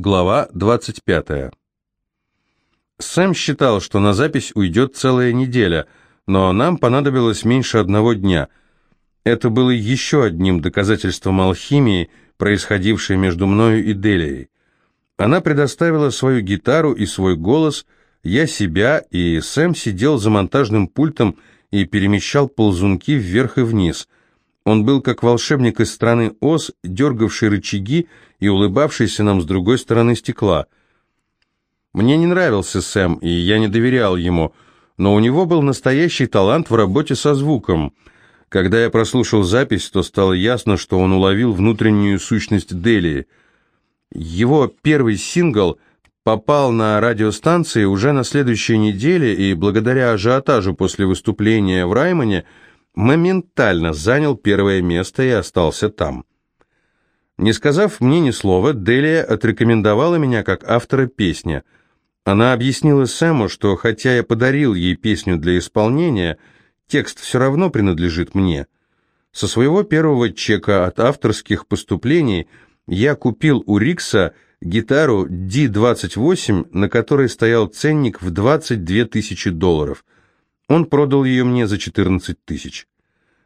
Глава 25. Сэм считал, что на запись уйдет целая неделя, но нам понадобилось меньше одного дня. Это было еще одним доказательством алхимии, происходившей между мною и Делией. Она предоставила свою гитару и свой голос, я себя, и Сэм сидел за монтажным пультом и перемещал ползунки вверх и вниз – он был как волшебник из страны Оз, дергавший рычаги и улыбавшийся нам с другой стороны стекла. Мне не нравился Сэм, и я не доверял ему, но у него был настоящий талант в работе со звуком. Когда я прослушал запись, то стало ясно, что он уловил внутреннюю сущность Делии. Его первый сингл попал на радиостанции уже на следующей неделе, и благодаря ажиотажу после выступления в Раймоне – моментально занял первое место и остался там. Не сказав мне ни слова, Делия отрекомендовала меня как автора песни. Она объяснила Сэму, что хотя я подарил ей песню для исполнения, текст все равно принадлежит мне. Со своего первого чека от авторских поступлений я купил у Рикса гитару D28, на которой стоял ценник в 22 тысячи долларов – он продал ее мне за 14 тысяч.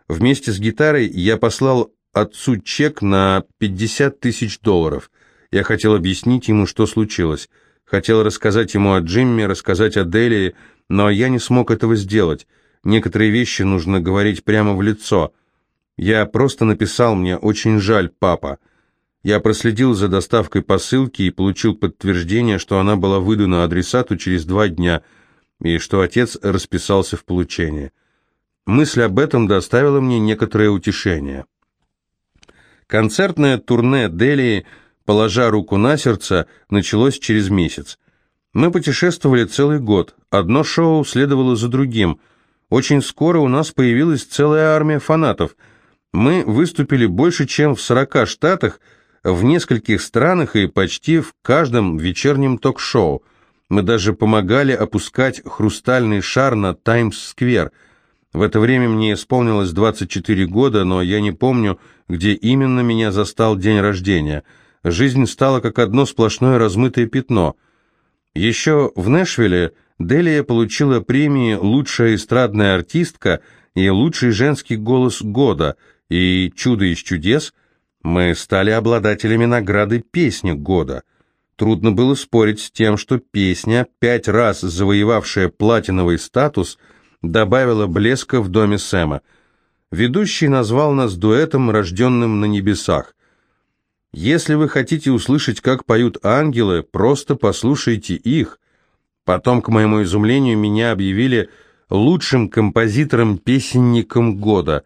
Вместе с гитарой я послал отцу чек на 50 тысяч долларов. Я хотел объяснить ему, что случилось. Хотел рассказать ему о Джимме, рассказать о Делии, но я не смог этого сделать. Некоторые вещи нужно говорить прямо в лицо. Я просто написал мне «Очень жаль, папа». Я проследил за доставкой посылки и получил подтверждение, что она была выдана адресату через два дня – и что отец расписался в получении. Мысль об этом доставила мне некоторое утешение. Концертное турне Делии, положа руку на сердце, началось через месяц. Мы путешествовали целый год, одно шоу следовало за другим. Очень скоро у нас появилась целая армия фанатов. Мы выступили больше, чем в 40 штатах, в нескольких странах и почти в каждом вечернем ток-шоу. Мы даже помогали опускать хрустальный шар на Таймс-сквер. В это время мне исполнилось 24 года, но я не помню, где именно меня застал день рождения. Жизнь стала как одно сплошное размытое пятно. Еще в Нэшвилле Делия получила премии «Лучшая эстрадная артистка» и «Лучший женский голос года», и «Чудо из чудес» мы стали обладателями награды «Песня года». Трудно было спорить с тем, что песня, пять раз завоевавшая платиновый статус, добавила блеска в доме Сэма. Ведущий назвал нас дуэтом, рожденным на небесах. Если вы хотите услышать, как поют ангелы, просто послушайте их. Потом, к моему изумлению, меня объявили лучшим композитором-песенником года.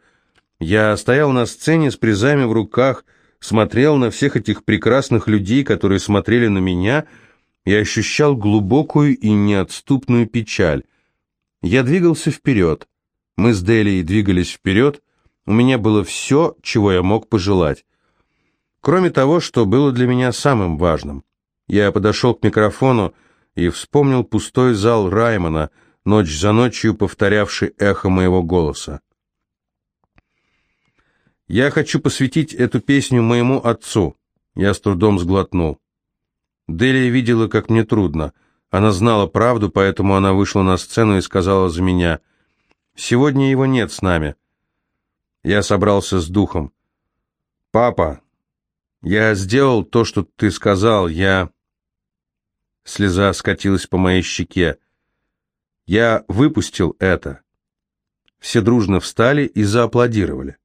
Я стоял на сцене с призами в руках – смотрел на всех этих прекрасных людей, которые смотрели на меня, и ощущал глубокую и неотступную печаль. Я двигался вперед. Мы с Делией двигались вперед. У меня было все, чего я мог пожелать. Кроме того, что было для меня самым важным. Я подошел к микрофону и вспомнил пустой зал Раймона, ночь за ночью повторявший эхо моего голоса. Я хочу посвятить эту песню моему отцу. Я с трудом сглотнул. Делия видела, как мне трудно. Она знала правду, поэтому она вышла на сцену и сказала за меня, «Сегодня его нет с нами». Я собрался с духом. «Папа, я сделал то, что ты сказал, я...» Слеза скатилась по моей щеке. «Я выпустил это». Все дружно встали и зааплодировали.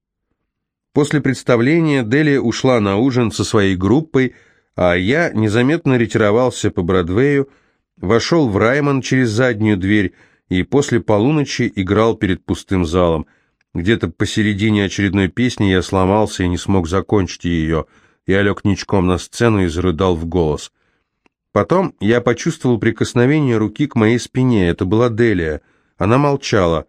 После представления Делия ушла на ужин со своей группой, а я незаметно ретировался по Бродвею, вошел в Раймон через заднюю дверь и после полуночи играл перед пустым залом. Где-то посередине очередной песни я сломался и не смог закончить ее. Я лег ничком на сцену и зарыдал в голос. Потом я почувствовал прикосновение руки к моей спине. Это была Делия. Она молчала.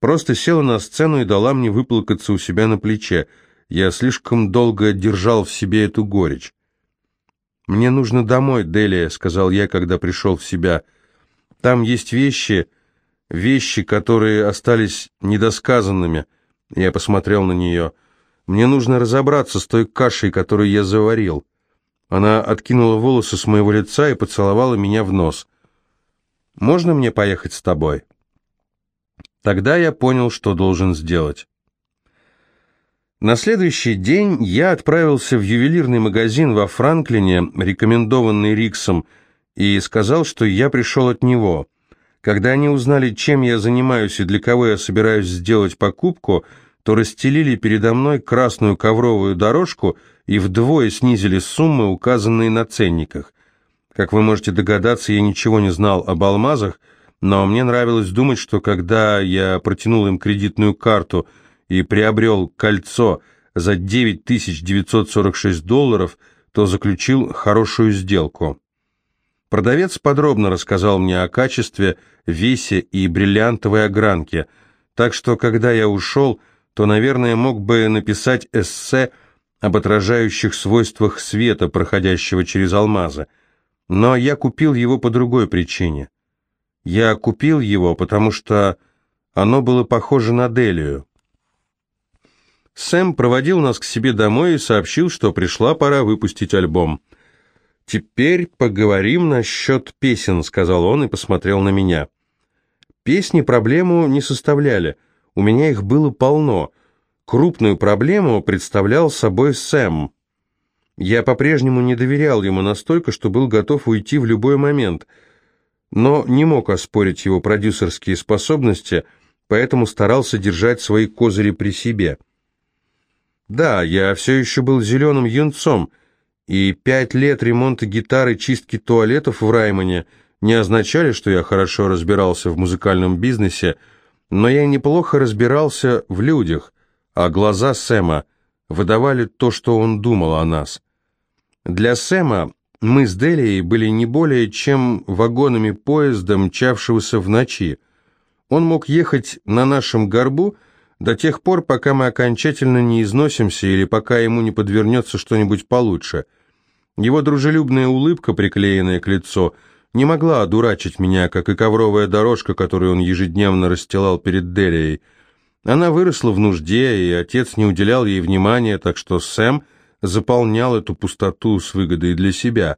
Просто села на сцену и дала мне выплакаться у себя на плече. Я слишком долго держал в себе эту горечь. «Мне нужно домой, Делия», — сказал я, когда пришел в себя. «Там есть вещи, вещи, которые остались недосказанными». Я посмотрел на нее. «Мне нужно разобраться с той кашей, которую я заварил». Она откинула волосы с моего лица и поцеловала меня в нос. «Можно мне поехать с тобой?» Тогда я понял, что должен сделать. На следующий день я отправился в ювелирный магазин во Франклине, рекомендованный Риксом, и сказал, что я пришел от него. Когда они узнали, чем я занимаюсь и для кого я собираюсь сделать покупку, то расстелили передо мной красную ковровую дорожку и вдвое снизили суммы, указанные на ценниках. Как вы можете догадаться, я ничего не знал об алмазах, но мне нравилось думать, что когда я протянул им кредитную карту и приобрел кольцо за 9946 долларов, то заключил хорошую сделку. Продавец подробно рассказал мне о качестве, весе и бриллиантовой огранке, так что, когда я ушел, то, наверное, мог бы написать эссе об отражающих свойствах света, проходящего через алмазы. Но я купил его по другой причине. Я купил его, потому что оно было похоже на Делию. Сэм проводил нас к себе домой и сообщил, что пришла пора выпустить альбом. «Теперь поговорим насчет песен», — сказал он и посмотрел на меня. Песни проблему не составляли, у меня их было полно. Крупную проблему представлял собой Сэм. Я по-прежнему не доверял ему настолько, что был готов уйти в любой момент, но не мог оспорить его продюсерские способности, поэтому старался держать свои козыри при себе. Да, я все еще был зеленым юнцом, и пять лет ремонта гитары, чистки туалетов в Раймоне не означали, что я хорошо разбирался в музыкальном бизнесе, но я неплохо разбирался в людях, а глаза Сэма выдавали то, что он думал о нас. Для Сэма мы с Делией были не более чем вагонами поезда, мчавшегося в ночи. Он мог ехать на нашем горбу до тех пор, пока мы окончательно не износимся или пока ему не подвернется что-нибудь получше – его дружелюбная улыбка, приклеенная к лицу, не могла одурачить меня, как и ковровая дорожка, которую он ежедневно расстилал перед Делией. Она выросла в нужде, и отец не уделял ей внимания, так что Сэм заполнял эту пустоту с выгодой для себя.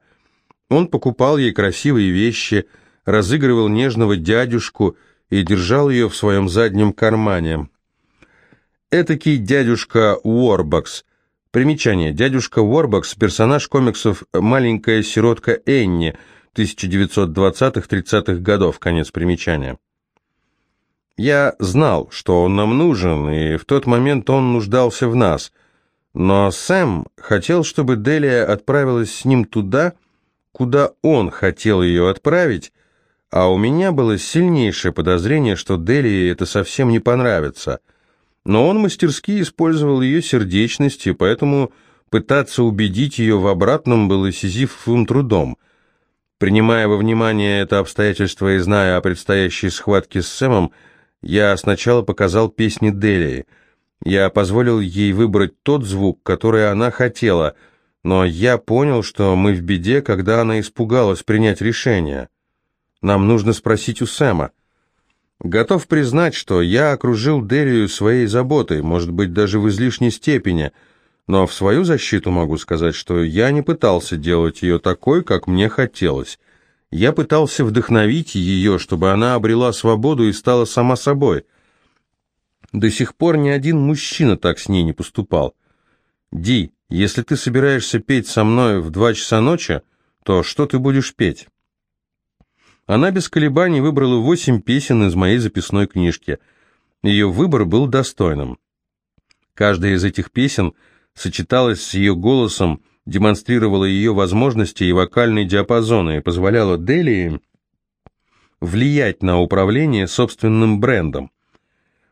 Он покупал ей красивые вещи, разыгрывал нежного дядюшку и держал ее в своем заднем кармане. Этакий дядюшка Уорбакс, Примечание. Дядюшка Уорбакс, персонаж комиксов «Маленькая сиротка Энни» 1920-30-х годов. Конец примечания. Я знал, что он нам нужен, и в тот момент он нуждался в нас. Но Сэм хотел, чтобы Делия отправилась с ним туда, куда он хотел ее отправить, а у меня было сильнейшее подозрение, что Делии это совсем не понравится – но он мастерски использовал ее сердечность, и поэтому пытаться убедить ее в обратном было сизифовым трудом. Принимая во внимание это обстоятельство и зная о предстоящей схватке с Сэмом, я сначала показал песни Делии. Я позволил ей выбрать тот звук, который она хотела, но я понял, что мы в беде, когда она испугалась принять решение. Нам нужно спросить у Сэма. Готов признать, что я окружил Дерию своей заботой, может быть, даже в излишней степени, но в свою защиту могу сказать, что я не пытался делать ее такой, как мне хотелось. Я пытался вдохновить ее, чтобы она обрела свободу и стала сама собой. До сих пор ни один мужчина так с ней не поступал. Ди, если ты собираешься петь со мной в два часа ночи, то что ты будешь петь? Она без колебаний выбрала восемь песен из моей записной книжки. Ее выбор был достойным. Каждая из этих песен сочеталась с ее голосом, демонстрировала ее возможности и вокальный диапазон и позволяла Делии влиять на управление собственным брендом.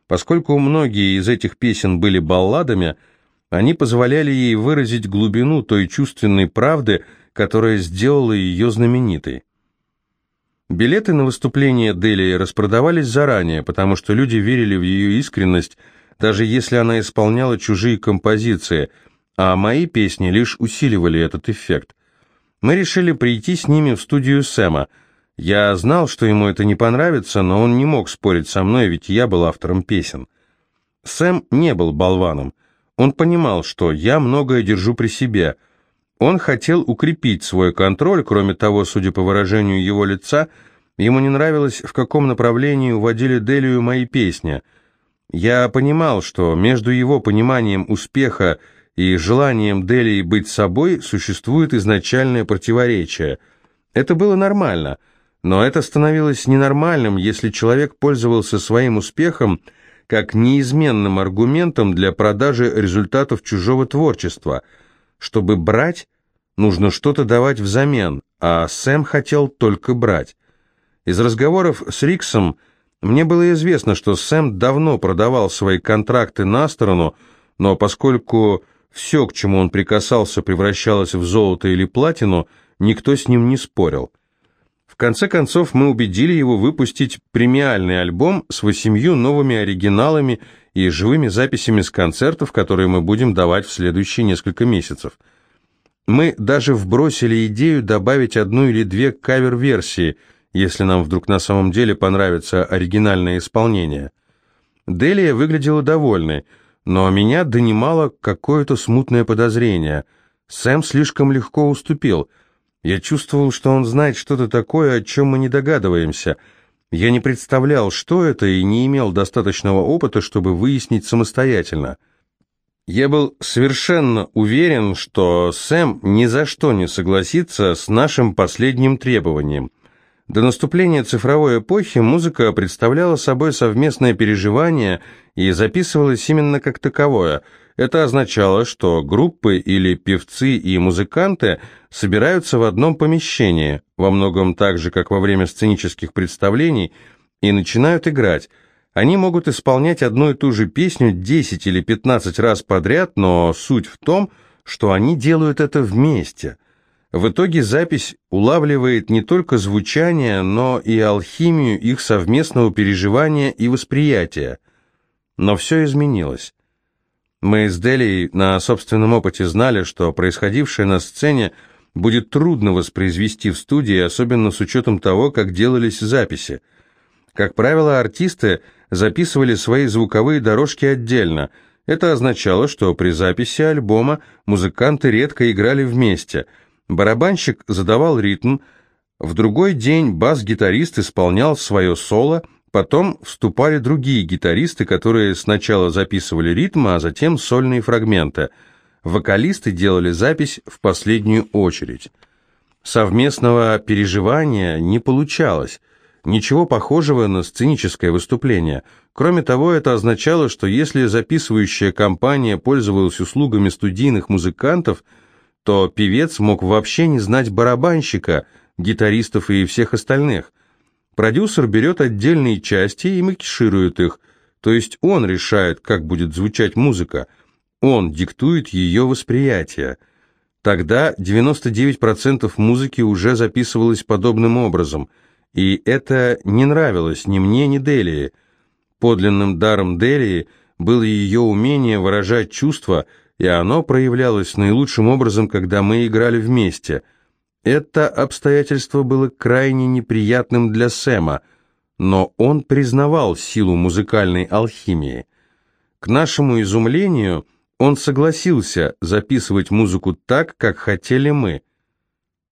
Поскольку многие из этих песен были балладами, они позволяли ей выразить глубину той чувственной правды, которая сделала ее знаменитой. Билеты на выступление Делии распродавались заранее, потому что люди верили в ее искренность, даже если она исполняла чужие композиции, а мои песни лишь усиливали этот эффект. Мы решили прийти с ними в студию Сэма. Я знал, что ему это не понравится, но он не мог спорить со мной, ведь я был автором песен. Сэм не был болваном. Он понимал, что я многое держу при себе. Он хотел укрепить свой контроль, кроме того, судя по выражению его лица, ему не нравилось, в каком направлении уводили Делию мои песни. Я понимал, что между его пониманием успеха и желанием Делии быть собой существует изначальное противоречие. Это было нормально, но это становилось ненормальным, если человек пользовался своим успехом как неизменным аргументом для продажи результатов чужого творчества – чтобы брать, нужно что-то давать взамен, а Сэм хотел только брать. Из разговоров с Риксом мне было известно, что Сэм давно продавал свои контракты на сторону, но поскольку все, к чему он прикасался, превращалось в золото или платину, никто с ним не спорил. Конце концов, мы убедили его выпустить премиальный альбом с восемью новыми оригиналами и живыми записями с концертов, которые мы будем давать в следующие несколько месяцев. Мы даже вбросили идею добавить одну или две кавер-версии, если нам вдруг на самом деле понравится оригинальное исполнение. Делия выглядела довольной, но меня донимало какое-то смутное подозрение. Сэм слишком легко уступил. Я чувствовал, что он знает что-то такое, о чем мы не догадываемся — я не представлял, что это, и не имел достаточного опыта, чтобы выяснить самостоятельно. Я был совершенно уверен, что Сэм ни за что не согласится с нашим последним требованием. До наступления цифровой эпохи музыка представляла собой совместное переживание и записывалась именно как таковое – это означало, что группы или певцы и музыканты собираются в одном помещении, во многом так же, как во время сценических представлений, и начинают играть. Они могут исполнять одну и ту же песню 10 или 15 раз подряд, но суть в том, что они делают это вместе. В итоге запись улавливает не только звучание, но и алхимию их совместного переживания и восприятия. Но все изменилось. Мы с Делией на собственном опыте знали, что происходившее на сцене будет трудно воспроизвести в студии, особенно с учетом того, как делались записи. Как правило, артисты записывали свои звуковые дорожки отдельно. Это означало, что при записи альбома музыканты редко играли вместе. Барабанщик задавал ритм, в другой день бас-гитарист исполнял свое соло – Потом вступали другие гитаристы, которые сначала записывали ритмы, а затем сольные фрагменты. Вокалисты делали запись в последнюю очередь. Совместного переживания не получалось, ничего похожего на сценическое выступление. Кроме того, это означало, что если записывающая компания пользовалась услугами студийных музыкантов, то певец мог вообще не знать барабанщика, гитаристов и всех остальных. Продюсер берет отдельные части и микширует их, то есть он решает, как будет звучать музыка, он диктует ее восприятие. Тогда 99% музыки уже записывалось подобным образом, и это не нравилось ни мне, ни Делии. Подлинным даром Делии было ее умение выражать чувства, и оно проявлялось наилучшим образом, когда мы играли вместе – это обстоятельство было крайне неприятным для Сэма, но он признавал силу музыкальной алхимии. К нашему изумлению, он согласился записывать музыку так, как хотели мы.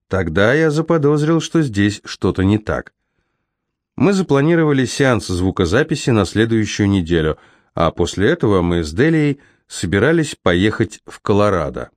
Тогда я заподозрил, что здесь что-то не так. Мы запланировали сеанс звукозаписи на следующую неделю, а после этого мы с Делией собирались поехать в Колорадо.